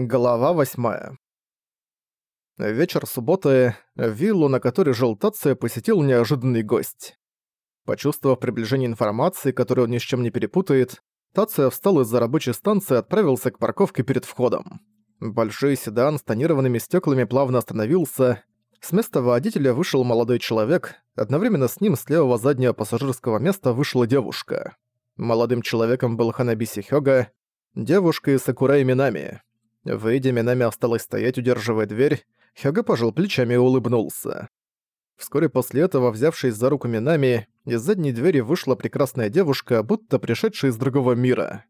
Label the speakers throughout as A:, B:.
A: Глава восьмая. Вечер субботы. Виллу, на которой жил Тация, посетил неожиданный гость. Почувствовав приближение информации, которую он ни с чем не перепутает, Тация встал из-за рабочей станции и отправился к парковке перед входом. Большой седан с тонированными стеклами плавно остановился. С места водителя вышел молодой человек, одновременно с ним с левого заднего пассажирского места вышла девушка. Молодым человеком был Ханабиси Хёга, девушкой Сакурай Минами. Выйдя, Минами осталась стоять, удерживая дверь. Хёга пожал плечами и улыбнулся. Вскоре после этого, взявшись за руку Минами, из задней двери вышла прекрасная девушка, будто пришедшая из другого мира.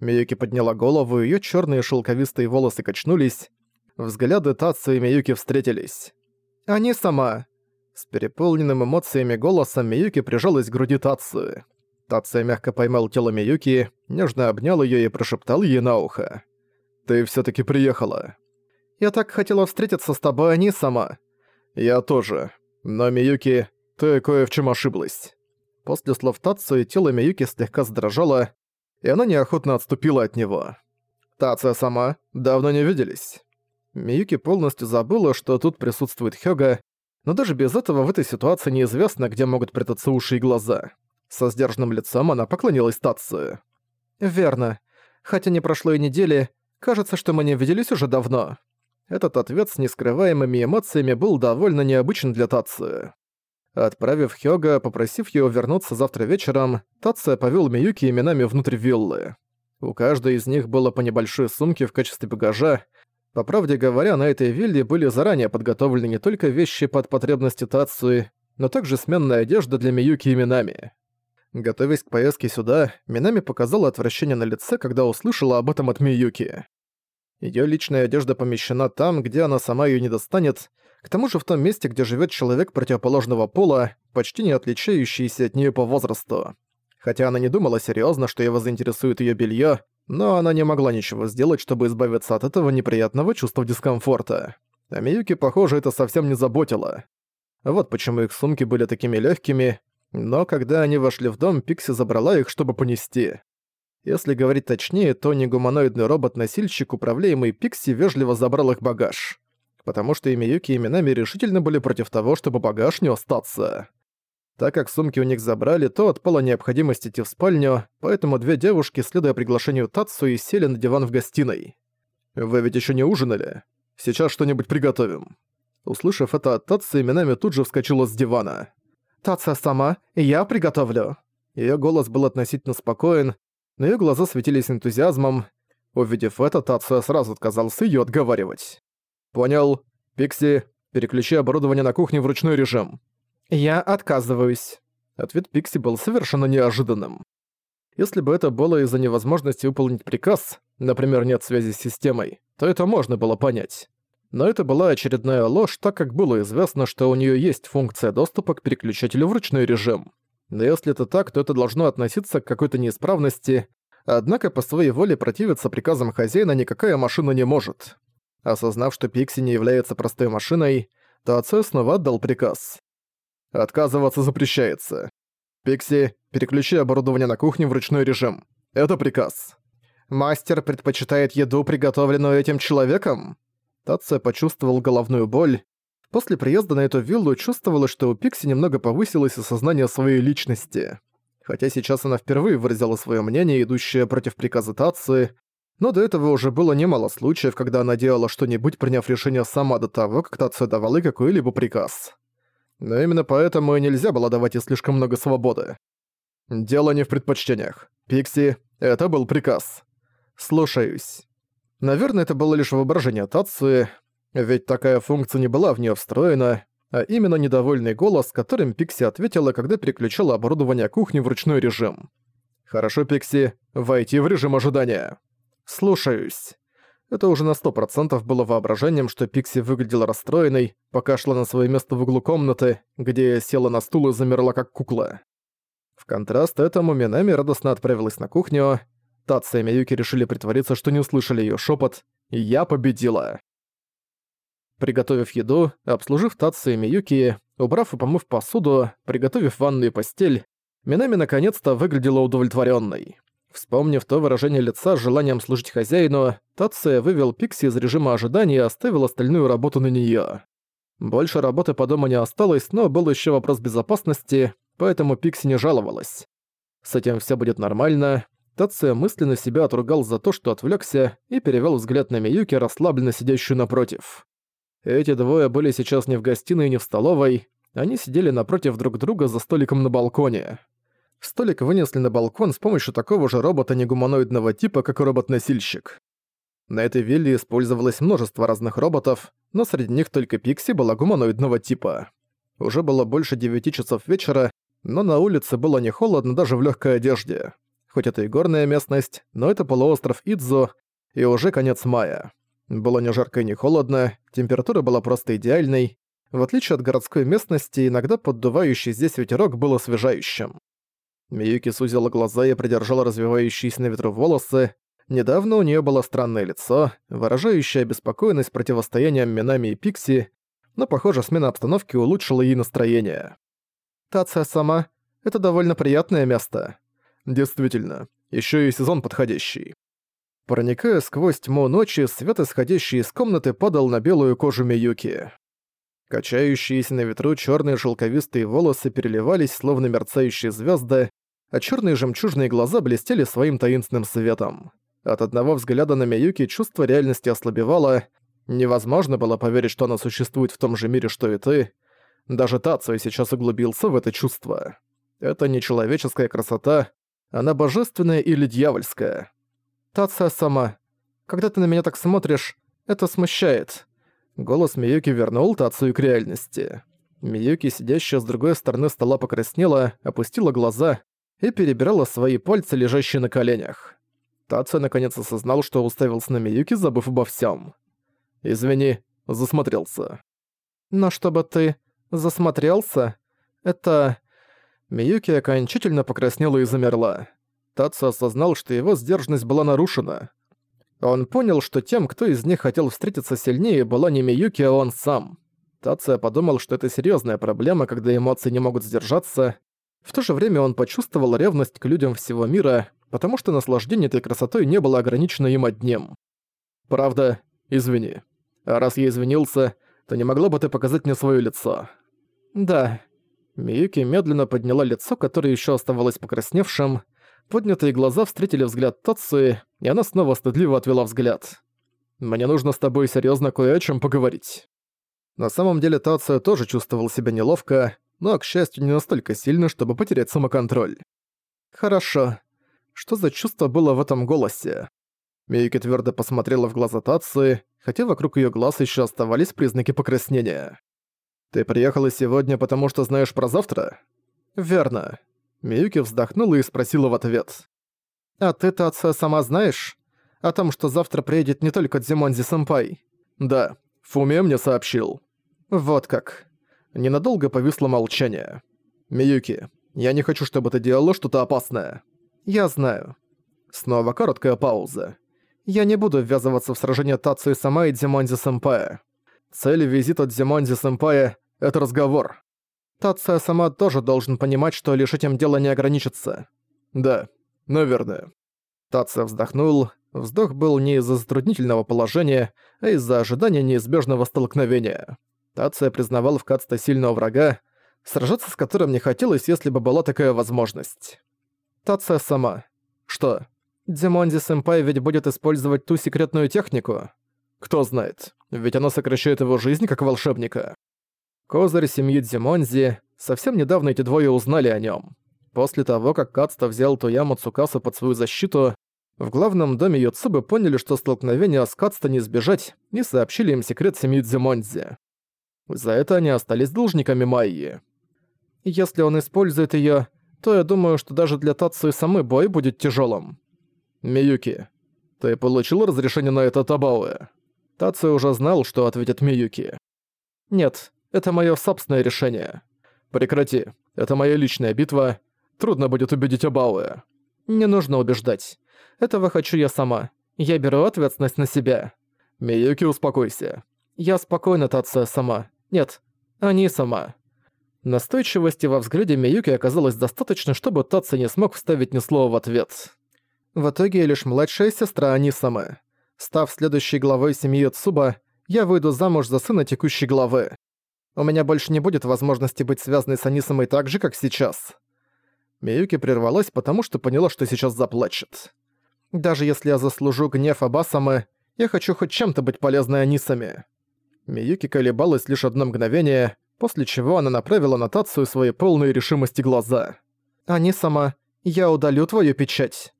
A: Миюки подняла голову, её чёрные шелковистые волосы качнулись. Взгляды Тацу и Миюки встретились. «Они сама!» С переполненным эмоциями голосом Миюки прижалась к груди Тацу. Тация мягко поймал тело Миюки, нежно обнял её и прошептал ей на ухо. Ты всё-таки приехала. Я так хотела встретиться с тобой, а не сама. Я тоже. Но, Миюки, ты кое в чем ошиблась. После слов Тацию тело Миюки слегка задрожало, и она неохотно отступила от него. Тация сама, давно не виделись. Миюки полностью забыла, что тут присутствует Хёга, но даже без этого в этой ситуации неизвестно, где могут прятаться уши и глаза. Со сдержанным лицом она поклонилась Тацию. «Верно. Хотя не прошло и недели, Кажется, что мы не виделись уже давно». Этот ответ с нескрываемыми эмоциями был довольно необычен для Тации. Отправив Хёга, попросив его вернуться завтра вечером, Тация повёл Миюки именами внутрь виллы. У каждой из них было по небольшой сумке в качестве багажа. По правде говоря, на этой вилле были заранее подготовлены не только вещи под потребности Тации, но также сменная одежда для Миюки именами. Готовясь к поездке сюда, Минами показала отвращение на лице, когда услышала об этом от Миюки. Её личная одежда помещена там, где она сама её не достанет, к тому же в том месте, где живёт человек противоположного пола, почти не отличающийся от неё по возрасту. Хотя она не думала серьёзно, что его заинтересует её бельё, но она не могла ничего сделать, чтобы избавиться от этого неприятного чувства дискомфорта. А Миюки, похоже, это совсем не заботило. Вот почему их сумки были такими лёгкими, но когда они вошли в дом, Пикси забрала их, чтобы понести. Если говорить точнее, то негуманоидный робот-носильщик, управляемый Пикси, вежливо забрал их багаж. Потому что и Миюки и Минами решительно были против того, чтобы багаж не остаться. Так как сумки у них забрали, то отпала необходимость идти в спальню, поэтому две девушки, следуя приглашению Тацу, и сели на диван в гостиной. «Вы ведь еще не ужинали? Сейчас что-нибудь приготовим». Услышав это от Татсу, Минами тут же вскочила с дивана. «Татса сама, я приготовлю». Её голос был относительно спокоен, но её глаза светились энтузиазмом. Увидев это, Тацуя сразу отказался её отговаривать. «Понял. Пикси, переключи оборудование на кухне в ручной режим». «Я отказываюсь». Ответ Пикси был совершенно неожиданным. Если бы это было из-за невозможности выполнить приказ, например, нет связи с системой, то это можно было понять. Но это была очередная ложь, так как было известно, что у неё есть функция доступа к переключателю в ручной режим. Но если это так, то это должно относиться к какой-то неисправности, однако по своей воле противиться приказам хозяина никакая машина не может. Осознав, что Пикси не является простой машиной, отцу снова отдал приказ. Отказываться запрещается. Пикси, переключи оборудование на кухне в ручной режим. Это приказ. Мастер предпочитает еду, приготовленную этим человеком? Тация почувствовал головную боль, После приезда на эту виллу чувствовала, что у Пикси немного повысилось осознание своей личности. Хотя сейчас она впервые выразила свое мнение, идущее против приказа Тации, но до этого уже было немало случаев, когда она делала что-нибудь, приняв решение сама до того, как Тация давала какой-либо приказ. Но именно поэтому и нельзя было давать ей слишком много свободы. Дело не в предпочтениях. Пикси, это был приказ. Слушаюсь. Наверное, это было лишь воображение Тации, ведь такая функция не была в нее встроена, а именно недовольный голос, которым Пикси ответила, когда переключала оборудование кухни в ручной режим. «Хорошо, Пикси, войти в режим ожидания». «Слушаюсь». Это уже на сто процентов было воображением, что Пикси выглядела расстроенной, пока шла на свое место в углу комнаты, где села на стул и замерла как кукла. В контраст этому Минами радостно отправилась на кухню. Татса и Миюки решили притвориться, что не услышали её шёпот «Я победила». Приготовив еду, обслужив Татсу и Миюки, убрав и помыв посуду, приготовив ванную и постель, Минами наконец-то выглядела удовлетворенной. Вспомнив то выражение лица с желанием служить хозяину, Тация вывел Пикси из режима ожидания и оставил остальную работу на неё. Больше работы по дому не осталось, но был ещё вопрос безопасности, поэтому Пикси не жаловалась. С этим всё будет нормально. Тация мысленно себя отругал за то, что отвлёкся, и перевёл взгляд на Миюки, расслабленно сидящую напротив. Эти двое были сейчас не в гостиной, не в столовой, они сидели напротив друг друга за столиком на балконе. Столик вынесли на балкон с помощью такого же робота-негуманоидного типа, как и робот-носильщик. На этой вилле использовалось множество разных роботов, но среди них только Пикси была гуманоидного типа. Уже было больше девяти часов вечера, но на улице было не холодно даже в легкой одежде. Хоть это и горная местность, но это полуостров Идзо, и уже конец мая. Было не жарко и не холодно, температура была просто идеальной. В отличие от городской местности, иногда поддувающий здесь ветерок был освежающим. Миюки сузила глаза и придержала развивающиеся на ветру волосы. Недавно у нее было странное лицо, выражающее обеспокоенность противостоянием Минами и Пикси, но, похоже, смена обстановки улучшила ей настроение. «Тация сама — это довольно приятное место». «Действительно, еще и сезон подходящий». Проникая сквозь тьму ночи, свет, исходящий из комнаты, падал на белую кожу Миюки. Качающиеся на ветру черные шелковистые волосы переливались, словно мерцающие звезды, а черные жемчужные глаза блестели своим таинственным светом. От одного взгляда на Миюки чувство реальности ослабевало, невозможно было поверить, что она существует в том же мире, что и ты. Даже Тацуя сейчас углубился в это чувство. Это не человеческая красота, она божественная или дьявольская. Тация сама. Когда ты на меня так смотришь, это смущает. Голос Миюки вернул Тацию к реальности. Миюки, сидящая с другой стороны стола, покраснела, опустила глаза и перебирала свои пальцы, лежащие на коленях. Тацию наконец осознал, что уставился на Миюки, забыв обо всем. «Извини, засмотрелся». «Но чтобы ты засмотрелся, это...» Миюки окончательно покраснела и замерла. Тацу осознал, что его сдержанность была нарушена. Он понял, что тем, кто из них хотел встретиться сильнее, была не Миюки, а он сам. Тация подумал, что это серьезная проблема, когда эмоции не могут сдержаться. В то же время он почувствовал ревность к людям всего мира, потому что наслаждение этой красотой не было ограничено им одним. «Правда, извини. А раз я извинился, то не могла бы ты показать мне свое лицо?» «Да». Миюки медленно подняла лицо, которое еще оставалось покрасневшим, Поднятые глаза встретили взгляд Тацуи, и она снова стыдливо отвела взгляд. «Мне нужно с тобой серьезно кое о чем поговорить». На самом деле Тация тоже чувствовал себя неловко, но, к счастью, не настолько сильно, чтобы потерять самоконтроль. «Хорошо. Что за чувство было в этом голосе?» Мейки твердо посмотрела в глаза Тации, хотя вокруг ее глаз еще оставались признаки покраснения. «Ты приехала сегодня, потому что знаешь про завтра?» «Верно. Миюки вздохнула и спросила в ответ. «А ты-то отца сама знаешь? О том, что завтра приедет не только Дзимонзи-сэмпай?» «Да, Фуме мне сообщил». «Вот как». Ненадолго повисло молчание. «Миюки, я не хочу, чтобы ты делала что-то опасное». «Я знаю». Снова короткая пауза. «Я не буду ввязываться в сражение Тацуи сама и Дзимонзи-сэмпая. Цель визита Дзимонзи-сэмпая — это разговор. Тация сама тоже должен понимать, что лишь этим дело не ограничится. Да, наверное. Тация вздохнул. Вздох был не из-за затруднительного положения, а из-за ожидания неизбежного столкновения. Тация признавал в Кацта сильного врага, сражаться с которым не хотелось, если бы была такая возможность. Тация сама. Что? Димонди-сэмпай ведь будет использовать ту секретную технику? Кто знает, ведь она сокращает его жизнь как волшебника. Козырь семьи Дзимонзи, совсем недавно эти двое узнали о нем. После того, как Кацта взял Тояму Цукасу под свою защиту, в главном доме Йоцубы поняли, что столкновения с Кацта не избежать, и сообщили им секрет семьи Дзимонзи. За это они остались должниками Майи. Если он использует её, то я думаю, что даже для Тацу и самой бой будет тяжелым. Миюки, ты получил разрешение на это Табауэ? Тацу уже знал, что ответит Миюки. Нет, это мое собственное решение. Прекрати. Это моя личная битва. Трудно будет убедить Абауэ. Не нужно убеждать. Этого хочу я сама. Я беру ответственность на себя. Миюки, успокойся. Я спокойна, Тация, сама. Нет, они сама. Настойчивости во взгляде Миюки оказалось достаточно, чтобы Тация не смог вставить ни слова в ответ. В итоге лишь младшая сестра Анисамы. Став следующей главой семьи Цуба, я выйду замуж за сына текущей главы. У меня больше не будет возможности быть связанной с Анисамой так же, как сейчас. Миюки прервалась, потому что поняла, что сейчас заплачет. Даже если я заслужу гнев Абасамы, я хочу хоть чем-то быть полезной Анисаме. Миюки колебалась лишь одно мгновение, после чего она направила нотацию своей полной решимости глаза. «Анисама, я удалю твою печать».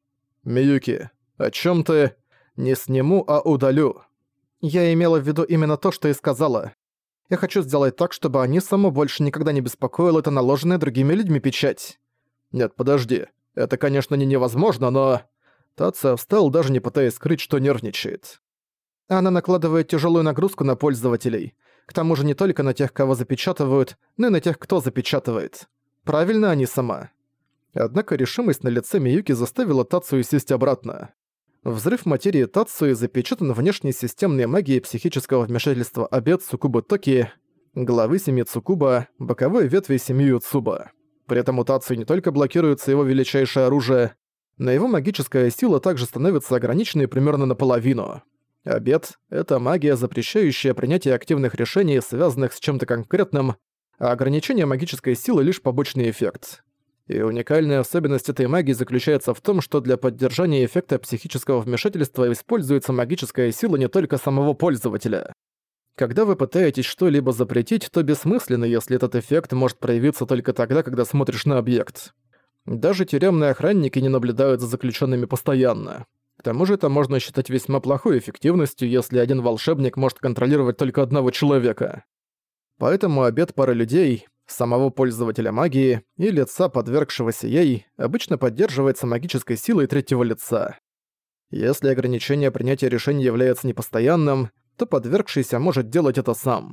A: «Миюки, о чем ты?» «Не сниму, а удалю». Я имела в виду именно то, что и сказала. Я хочу сделать так, чтобы Анисаму больше никогда не беспокоила эта наложенная другими людьми печать. Нет, подожди. Это, конечно, не невозможно, но... Тация встал, даже не пытаясь скрыть, что нервничает. Она накладывает тяжелую нагрузку на пользователей. К тому же не только на тех, кого запечатывают, но и на тех, кто запечатывает. Правильно они сама. Однако решимость на лице Миюки заставила Тацию сесть обратно. Взрыв материи Тацуи запечатан внешней системной магией психического вмешательства обед Сукубы Токи, главы семьи Цукуба, боковой ветви семьи Цуба. При этом у Тацуи не только блокируется его величайшее оружие, но его магическая сила также становится ограниченной примерно наполовину. Обед — это магия, запрещающая принятие активных решений, связанных с чем-то конкретным, а ограничение магической силы — лишь побочный эффект. И уникальная особенность этой магии заключается в том, что для поддержания эффекта психического вмешательства используется магическая сила не только самого пользователя. Когда вы пытаетесь что-либо запретить, то бессмысленно, если этот эффект может проявиться только тогда, когда смотришь на объект. Даже тюремные охранники не наблюдают за заключенными постоянно. К тому же это можно считать весьма плохой эффективностью, если один волшебник может контролировать только одного человека. Поэтому обед пары людей, самого пользователя магии и лица, подвергшегося ей, обычно поддерживается магической силой третьего лица. Если ограничение принятия решений является непостоянным, то подвергшийся может делать это сам.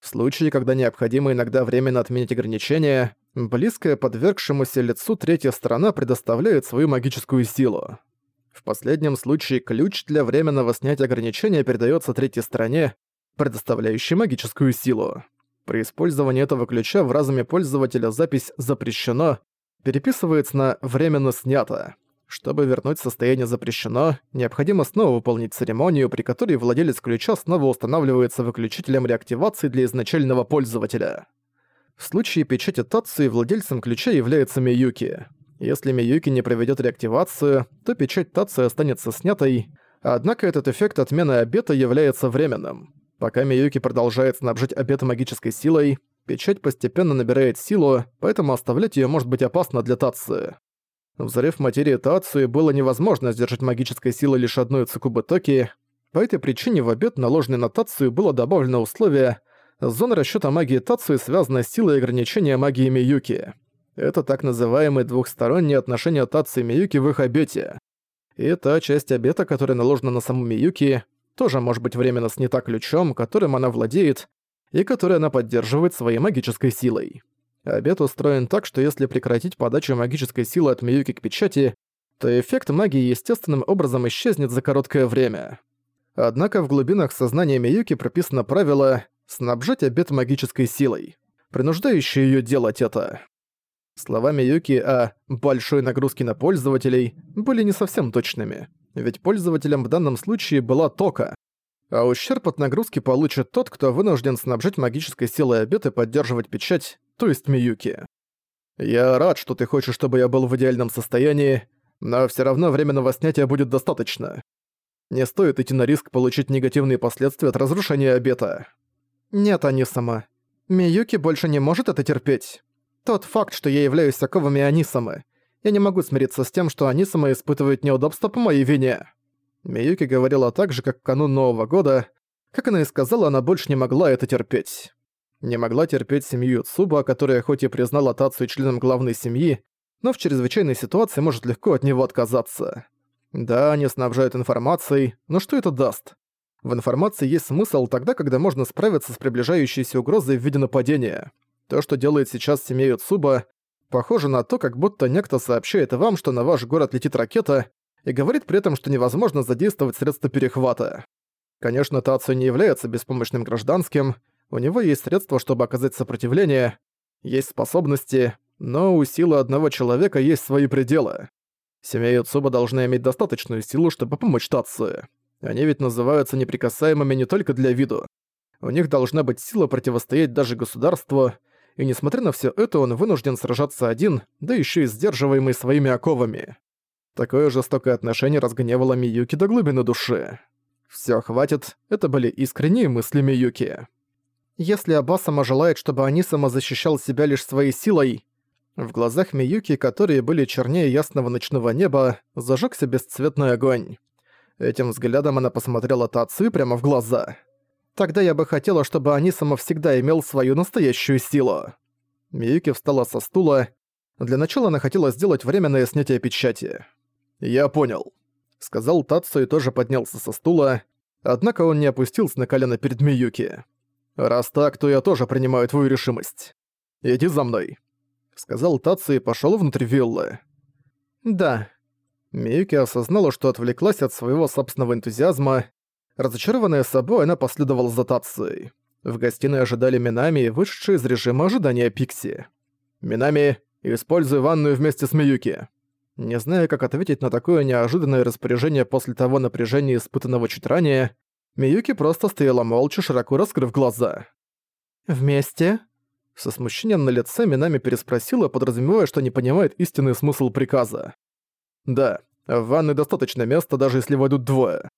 A: В случае, когда необходимо иногда временно отменить ограничения, близкая подвергшемуся лицу третья сторона предоставляет свою магическую силу. В последнем случае ключ для временного снятия ограничения передается третьей стороне, предоставляющей магическую силу. При использовании этого ключа в разуме пользователя запись «запрещено» переписывается на «временно снято». Чтобы вернуть состояние «запрещено», необходимо снова выполнить церемонию, при которой владелец ключа снова устанавливается выключителем реактивации для изначального пользователя. В случае печати Тацуи владельцем ключа является Миюки. Если Миюки не проведет реактивацию, то печать Тацию останется снятой, однако этот эффект отмены обета является временным. Пока Миюки продолжает снабжать обет магической силой, печать постепенно набирает силу, поэтому оставлять ее может быть опасно для Тации. Взрыв материи Тации было невозможно сдержать магической силой лишь одной Цукубы Токи, по этой причине в обет, наложенный на Тацию, было добавлено условие «Зона расчёта магии Тации связана с силой ограничения магии Миюки». Это так называемые двухсторонние отношения Тации и Миюки в их обете. И та часть обета, которая наложена на саму Миюки, тоже может быть временно снята ключом, которым она владеет, и который она поддерживает своей магической силой. Обет устроен так, что если прекратить подачу магической силы от Миюки к печати, то эффект магии естественным образом исчезнет за короткое время. Однако в глубинах сознания Миюки прописано правило «снабжать обет магической силой», принуждающее её делать это. Слова Миюки о «большой нагрузке на пользователей» были не совсем точными, ведь пользователем в данном случае была Тока. А ущерб от нагрузки получит тот, кто вынужден снабжать магической силой обет и поддерживать печать, то есть Миюки. Я рад, что ты хочешь, чтобы я был в идеальном состоянии, но всё равно временного снятия будет достаточно. Не стоит идти на риск получить негативные последствия от разрушения обета. Нет, они сама. Миюки больше не может это терпеть. Тот факт, что я являюсь оковами Анисамы. Я не могу смириться с тем, что Анисама испытывает неудобства по моей вине. Миюки говорила так же, как в канун Нового года. Как она и сказала, она больше не могла это терпеть. Не могла терпеть семью Цуба, которая хоть и признала Тацию членом главной семьи, но в чрезвычайной ситуации может легко от него отказаться. Да, они снабжают информацией, но что это даст? В информации есть смысл тогда, когда можно справиться с приближающейся угрозой в виде нападения. То, что делает сейчас семья Цуба, похоже на то, как будто некто сообщает вам, что на ваш город летит ракета, и говорит при этом, что невозможно задействовать средства перехвата. Конечно, Тацию не является беспомощным гражданским, у него есть средства, чтобы оказать сопротивление, есть способности, но у силы одного человека есть свои пределы. Семья Юцуба должна иметь достаточную силу, чтобы помочь Тацию. Они ведь называются неприкасаемыми не только для виду. У них должна быть сила противостоять даже государству, и несмотря на все это, он вынужден сражаться один, да еще и сдерживаемый своими оковами. Такое жестокое отношение разгневало Миюки до глубины души. Все хватит, это были искренние мысли Миюки. Если Абасама желает, чтобы Анисама защищал себя лишь своей силой, в глазах Миюки, которые были чернее ясного ночного неба, зажегся бесцветный огонь. Этим взглядом она посмотрела Тацию прямо в глаза. «Тогда я бы хотела, чтобы Анисама всегда имел свою настоящую силу». Миюки встала со стула. Для начала она хотела сделать временное снятие печати. «Я понял», — сказал Тацу и тоже поднялся со стула, однако он не опустился на колено перед Миюки. «Раз так, то я тоже принимаю твою решимость. Иди за мной», — сказал Тацу и пошёл внутрь виллы. «Да». Миюки осознала, что отвлеклась от своего собственного энтузиазма. Разочарованная собой, она последовала за Тацией. В гостиной ожидали Минами, вышедшие из режима ожидания Пикси. «Минами, используй ванную вместе с Миюки». Не зная, как ответить на такое неожиданное распоряжение после того напряжения, испытанного чуть ранее, Миюки просто стояла молча, широко раскрыв глаза. «Вместе?» Со смущением на лице Минами переспросила, подразумевая, что не понимает истинный смысл приказа. «Да, в ванной достаточно места, даже если войдут двое.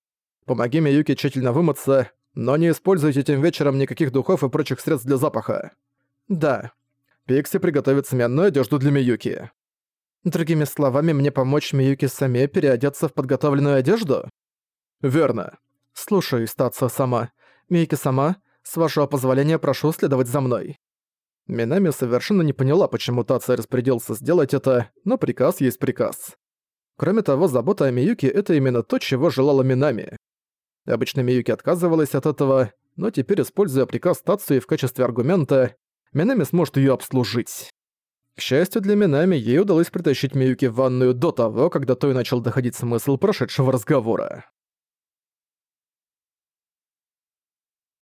A: Помоги Миюке тщательно вымыться, но не используйте этим вечером никаких духов и прочих средств для запаха. Да. Пикси приготовит сменную одежду для Миюки. Другими словами, мне помочь Миюки саме переодеться в подготовленную одежду? Верно. Слушаю, Стация сама. Миюки сама, с вашего позволения прошу следовать за мной. Минами совершенно не поняла, почему Тация распорядился сделать это, но приказ есть приказ. Кроме того, забота о Миюке — это именно то, чего желала Минами. Обычно Миюки отказывалась от этого, но теперь, используя приказ Тации в качестве аргумента, Минами сможет её обслужить. К счастью для Минами, ей удалось притащить Миюки в ванную до того, когда той начал доходить смысл прошедшего разговора.